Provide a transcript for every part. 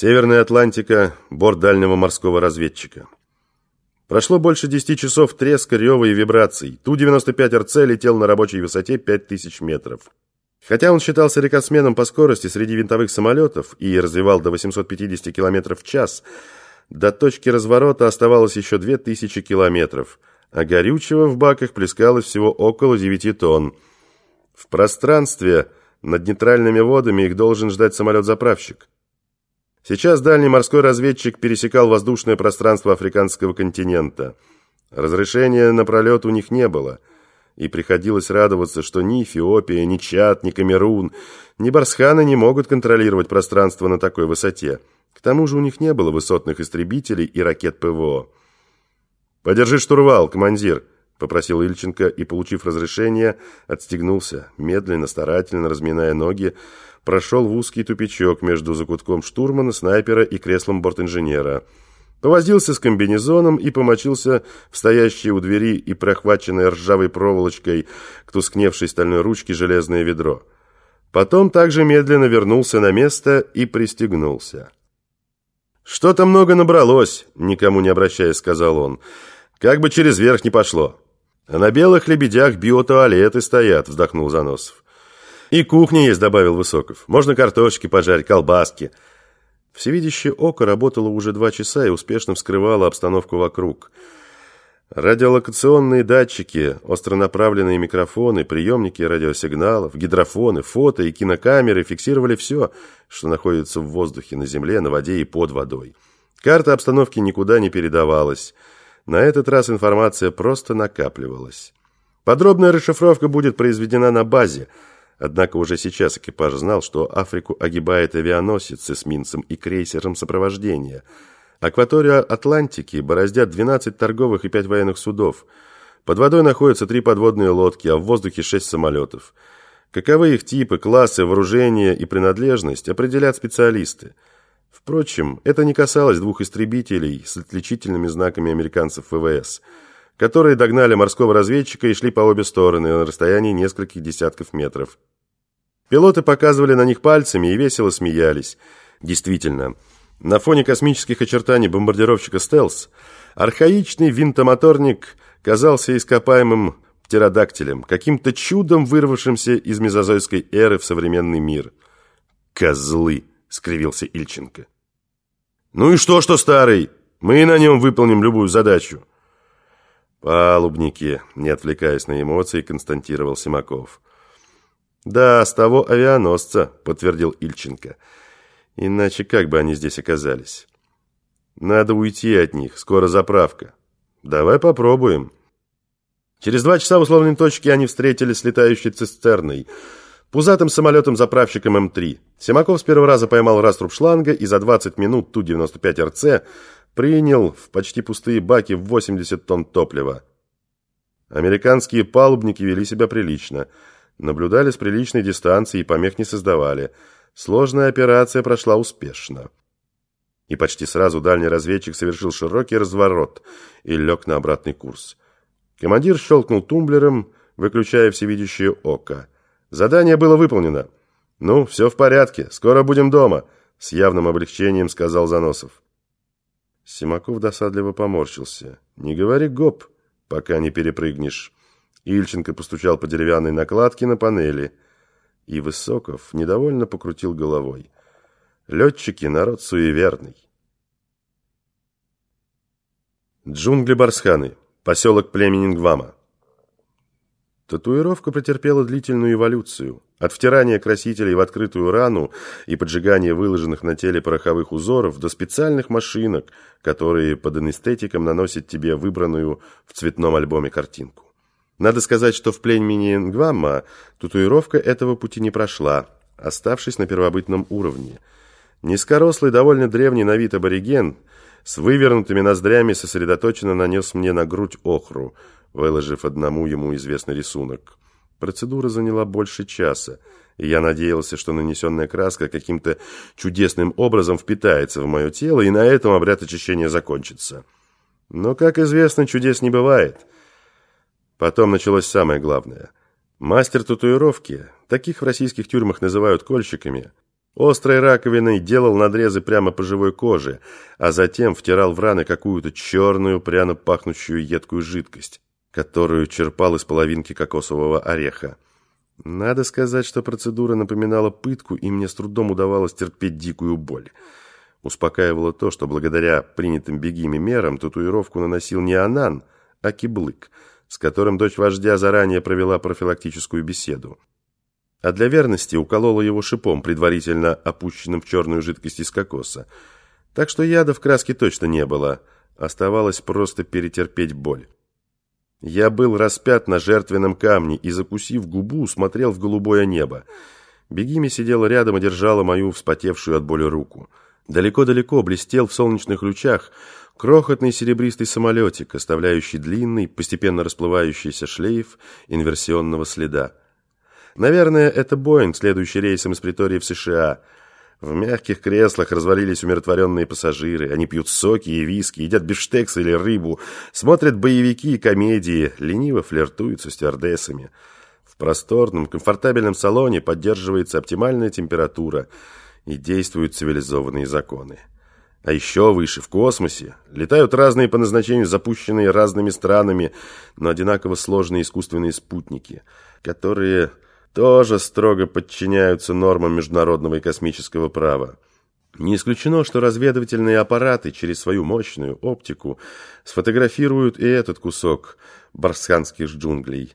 Северная Атлантика, борт дальнего морского разведчика. Прошло больше 10 часов треска, рева и вибраций. Ту-95РЦ летел на рабочей высоте 5000 метров. Хотя он считался рекордсменом по скорости среди винтовых самолетов и развивал до 850 км в час, до точки разворота оставалось еще 2000 километров, а горючего в баках плескалось всего около 9 тонн. В пространстве над нейтральными водами их должен ждать самолет-заправщик. Сейчас дальний морской разведчик пересекал воздушное пространство африканского континента. Разрешения на пролет у них не было, и приходилось радоваться, что ни Эфиопия, ни Чад, ни Камерун, ни Барсханы не могут контролировать пространство на такой высоте. К тому же у них не было высотных истребителей и ракет ПВО. «Подержи штурвал, командир», — попросил Ильченко и, получив разрешение, отстегнулся, медленно, старательно разминая ноги, прошел в узкий тупичок между закутком штурмана, снайпера и креслом бортинженера. Повозился с комбинезоном и помочился в стоящее у двери и прохваченное ржавой проволочкой к тускневшей стальной ручке железное ведро. Потом также медленно вернулся на место и пристегнулся. «Что-то много набралось», — никому не обращаясь, сказал он. «Как бы через верх не пошло». «А на белых лебедях биотуалеты стоят», — вздохнул Заносов. «И кухня есть», — добавил Высоков. «Можно картошки пожарить, колбаски». Всевидящее око работало уже два часа и успешно вскрывало обстановку вокруг. Радиолокационные датчики, остронаправленные микрофоны, приемники радиосигналов, гидрофоны, фото и кинокамеры фиксировали все, что находится в воздухе, на земле, на воде и под водой. Карта обстановки никуда не передавалась. На этот раз информация просто накапливалась. Подробная расшифровка будет произведена на базе – Однако уже сейчас экипаж знал, что Африку огибает авианосец с эсминцем и крейсером сопровождения. Акваторию Атлантики бороздят 12 торговых и 5 военных судов. Под водой находятся три подводные лодки, а в воздухе 6 самолетов. Каковы их типы, классы, вооружение и принадлежность, определят специалисты. Впрочем, это не касалось двух истребителей с отличительными знаками американцев ВВС, которые догнали морского разведчика и шли по обе стороны на расстоянии нескольких десятков метров. Пилоты показывали на них пальцами и весело смеялись. Действительно, на фоне космических очертаний бомбардировщика «Стелс» архаичный винтомоторник казался ископаемым птеродактилем, каким-то чудом вырвавшимся из мезозойской эры в современный мир. «Козлы!» — скривился Ильченко. «Ну и что, что старый? Мы на нем выполним любую задачу». «Палубники», — не отвлекаясь на эмоции, констатировал Симаков. «Да, с того авианосца», — подтвердил Ильченко. «Иначе как бы они здесь оказались?» «Надо уйти от них, скоро заправка». «Давай попробуем». Через два часа в условной точке они встретились с летающей цистерной, пузатым самолетом-заправщиком М3. Симаков с первого раза поймал раструб шланга и за 20 минут Ту-95РЦ принял в почти пустые баки в 80 тонн топлива. Американские палубники вели себя прилично – Наблюдали с приличной дистанции и помех не создавали. Сложная операция прошла успешно. И почти сразу дальний разведчик совершил широкий разворот и лег на обратный курс. Командир щелкнул тумблером, выключая всевидящее око. Задание было выполнено. «Ну, все в порядке, скоро будем дома», — с явным облегчением сказал Заносов. Симаков досадливо поморщился. «Не говори гоп, пока не перепрыгнешь». Ильченко постучал по деревянной накладке на панели. И Высоков недовольно покрутил головой. Летчики — народ суеверный. Джунгли Барсханы. Поселок племени Нгвама. Татуировка претерпела длительную эволюцию. От втирания красителей в открытую рану и поджигания выложенных на теле пороховых узоров до специальных машинок, которые под анестетиком наносят тебе выбранную в цветном альбоме картинку. Надо сказать, что в племени Нгвамма татуировка этого пути не прошла, оставшись на первобытном уровне. Низкорослый, довольно древний на вид абориген с вывернутыми ноздрями сосредоточенно нанес мне на грудь охру, выложив одному ему известный рисунок. Процедура заняла больше часа, и я надеялся, что нанесенная краска каким-то чудесным образом впитается в мое тело, и на этом обряд очищения закончится. Но, как известно, чудес не бывает – Потом началось самое главное. Мастер татуировки, таких в российских тюрьмах называют кольщиками, Острой раковиной делал надрезы прямо по живой коже, а затем втирал в раны какую-то черную, пряно пахнущую едкую жидкость, которую черпал из половинки кокосового ореха. Надо сказать, что процедура напоминала пытку, и мне с трудом удавалось терпеть дикую боль. Успокаивало то, что благодаря принятым бегими мерам татуировку наносил не Анан, а Киблык, с которым дочь вождя заранее провела профилактическую беседу. А для верности уколола его шипом, предварительно опущенным в черную жидкость из кокоса. Так что яда в краске точно не было, оставалось просто перетерпеть боль. Я был распят на жертвенном камне и, закусив губу, смотрел в голубое небо. Бегими сидела рядом и держала мою вспотевшую от боли руку. Далеко-далеко блестел в солнечных лучах крохотный серебристый самолетик, оставляющий длинный, постепенно расплывающийся шлейф инверсионного следа. Наверное, это Боинг, следующий рейсом из Притории в США – в мягких креслах развалились умиротворенные пассажиры. Они пьют соки и виски, едят бифштекс или рыбу, смотрят боевики и комедии, лениво флиртуют со стюардессами. В просторном, комфортабельном салоне поддерживается оптимальная температура и действуют цивилизованные законы. А еще выше, в космосе, летают разные по назначению запущенные разными странами, но одинаково сложные искусственные спутники, которые тоже строго подчиняются нормам международного и космического права. Не исключено, что разведывательные аппараты через свою мощную оптику сфотографируют и этот кусок барсханских джунглей.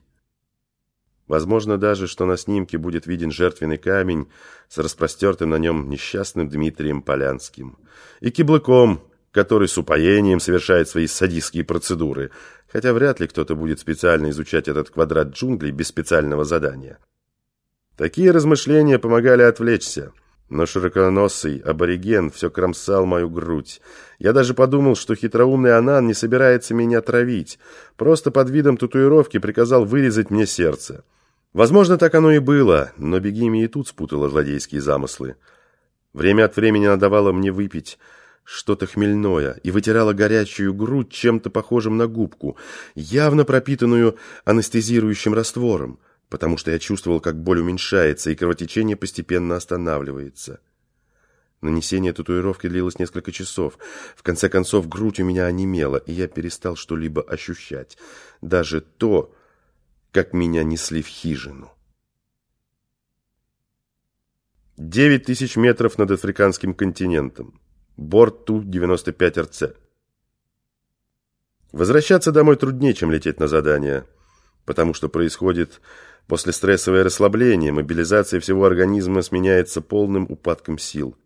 Возможно даже, что на снимке будет виден жертвенный камень с распростертым на нем несчастным Дмитрием Полянским и киблыком, который с упоением совершает свои садистские процедуры, хотя вряд ли кто-то будет специально изучать этот квадрат джунглей без специального задания. Такие размышления помогали отвлечься. Но широконосый абориген все кромсал мою грудь. Я даже подумал, что хитроумный Анан не собирается меня травить. Просто под видом татуировки приказал вырезать мне сердце. Возможно, так оно и было, но Бегими и тут спутала злодейские замыслы. Время от времени она давала мне выпить что-то хмельное и вытирала горячую грудь чем-то похожим на губку, явно пропитанную анестезирующим раствором потому что я чувствовал, как боль уменьшается и кровотечение постепенно останавливается. Нанесение татуировки длилось несколько часов. В конце концов, грудь у меня онемела, и я перестал что-либо ощущать. Даже то, как меня несли в хижину. Девять тысяч метров над африканским континентом. Борт Ту-95РЦ. Возвращаться домой труднее, чем лететь на задание, потому что происходит После стрессовое расслабление, мобилизация всего организма сменяется полным упадком сил.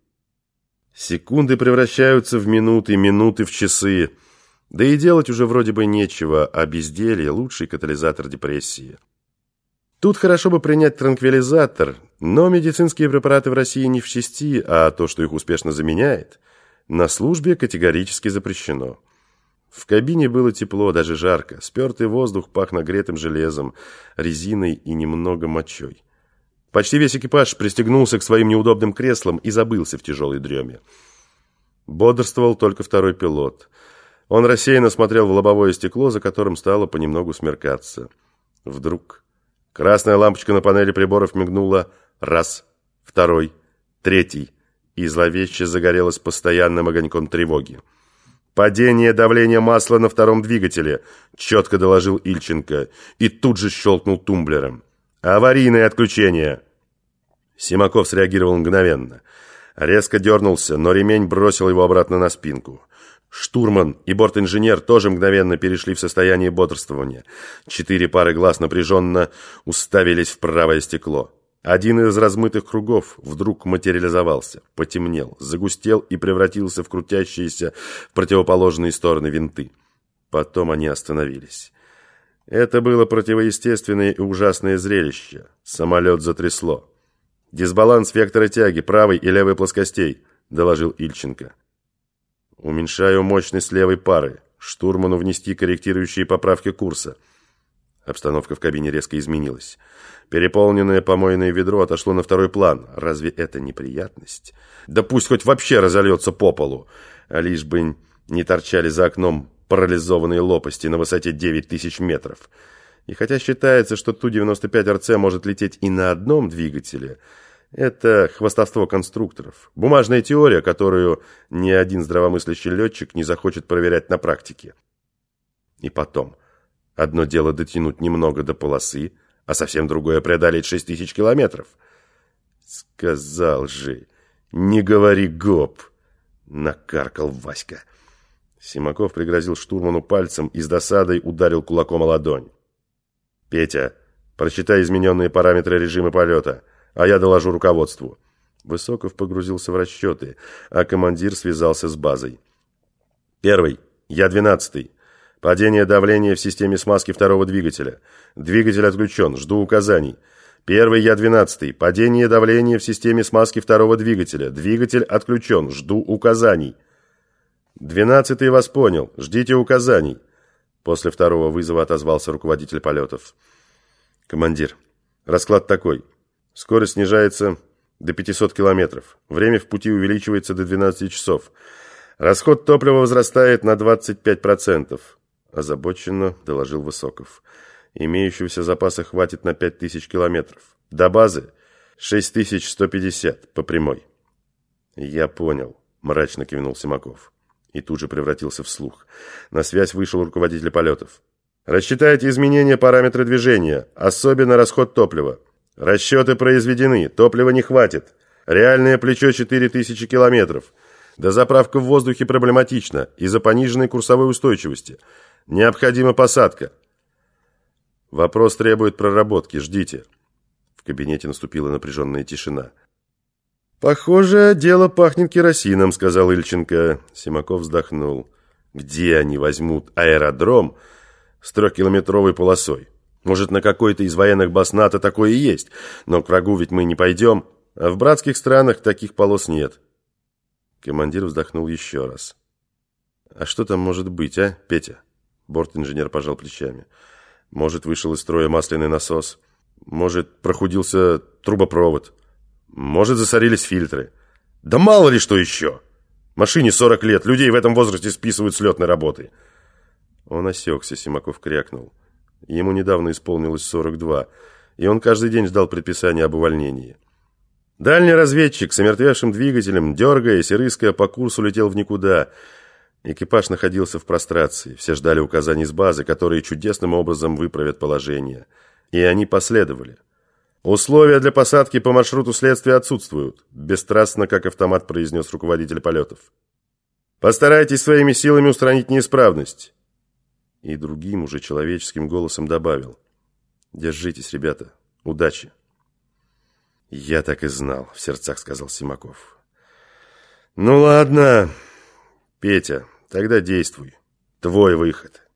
Секунды превращаются в минуты, минуты в часы. Да и делать уже вроде бы нечего, а безделье – лучший катализатор депрессии. Тут хорошо бы принять транквилизатор, но медицинские препараты в России не в чести, а то, что их успешно заменяет, на службе категорически запрещено. В кабине было тепло, даже жарко. Спертый воздух пах нагретым железом, резиной и немного мочой. Почти весь экипаж пристегнулся к своим неудобным креслам и забылся в тяжелой дреме. Бодрствовал только второй пилот. Он рассеянно смотрел в лобовое стекло, за которым стало понемногу смеркаться. Вдруг красная лампочка на панели приборов мигнула раз, второй, третий, и зловеще загорелась постоянным огоньком тревоги. «Падение давления масла на втором двигателе», – четко доложил Ильченко и тут же щелкнул тумблером. «Аварийное отключение». Симаков среагировал мгновенно. Резко дернулся, но ремень бросил его обратно на спинку. Штурман и бортинженер тоже мгновенно перешли в состояние бодрствования. Четыре пары глаз напряженно уставились в правое стекло. Один из размытых кругов вдруг материализовался, потемнел, загустел и превратился в крутящиеся в противоположные стороны винты. Потом они остановились. Это было противоестественное и ужасное зрелище. Самолет затрясло. «Дисбаланс вектора тяги правой и левой плоскостей», – доложил Ильченко. «Уменьшаю мощность левой пары. Штурману внести корректирующие поправки курса». Обстановка в кабине резко изменилась. Переполненное помойное ведро отошло на второй план. Разве это неприятность? Да пусть хоть вообще разольется по полу, а лишь бы не торчали за окном парализованные лопасти на высоте 9000 метров. И хотя считается, что Ту-95РЦ может лететь и на одном двигателе, Это хвастовство конструкторов. Бумажная теория, которую ни один здравомыслящий летчик не захочет проверять на практике. И потом, одно дело дотянуть немного до полосы, а совсем другое преодолеть шесть тысяч километров. Сказал же, не говори гоп, накаркал Васька. Симаков пригрозил штурману пальцем и с досадой ударил кулаком о ладонь. «Петя, прочитай измененные параметры режима полета, а я доложу руководству». Высоков погрузился в расчеты, а командир связался с базой. «Первый. Я двенадцатый. Падение давления в системе смазки второго двигателя. Двигатель отключен. Жду указаний. Первый Я-12. Падение давления в системе смазки второго двигателя. Двигатель отключен. Жду указаний. Двенадцатый вас понял. Ждите указаний. После второго вызова отозвался руководитель полетов. Командир, расклад такой. Скорость снижается до 500 километров. Время в пути увеличивается до 12 часов. Расход топлива возрастает на 25%. Озабоченно доложил Высоков. Имеющегося запаса хватит на 5000 километров. До базы 6150 по прямой. Я понял, мрачно кивнул Симаков. И тут же превратился в слух. На связь вышел руководитель полетов. Рассчитайте изменения параметра движения, особенно расход топлива. Расчеты произведены, топлива не хватит. Реальное плечо 4000 километров. Дозаправка в воздухе проблематична из-за пониженной курсовой устойчивости. Необходима посадка. Вопрос требует проработки, ждите. В кабинете наступила напряженная тишина. «Похоже, дело пахнет керосином», — сказал Ильченко. Симаков вздохнул. «Где они возьмут аэродром с трехкилометровой полосой? Может, на какой-то из военных баз НАТО такое и есть, но к врагу ведь мы не пойдем, а в братских странах таких полос нет». Командир вздохнул еще раз. «А что там может быть, а, Петя?» Борт-инженер пожал плечами. Может, вышел из строя масляный насос. Может, прохудился трубопровод. Может, засорились фильтры. Да мало ли что еще. Машине 40 лет, людей в этом возрасте списывают с летной работы. Он осекся, Симаков крякнул. Ему недавно исполнилось 42, и он каждый день ждал предписания об увольнении. Дальний разведчик с омертвевшим двигателем, дергаясь и рыская по курсу, летел в никуда – Экипаж находился в прострации. Все ждали указаний с базы, которые чудесным образом выправят положение. И они последовали. «Условия для посадки по маршруту следствия отсутствуют», бесстрастно, как автомат произнес руководитель полетов. «Постарайтесь своими силами устранить неисправность». И другим уже человеческим голосом добавил. «Держитесь, ребята. Удачи». «Я так и знал», — в сердцах сказал Симаков. «Ну ладно». «Петя, тогда действуй. Твой выход».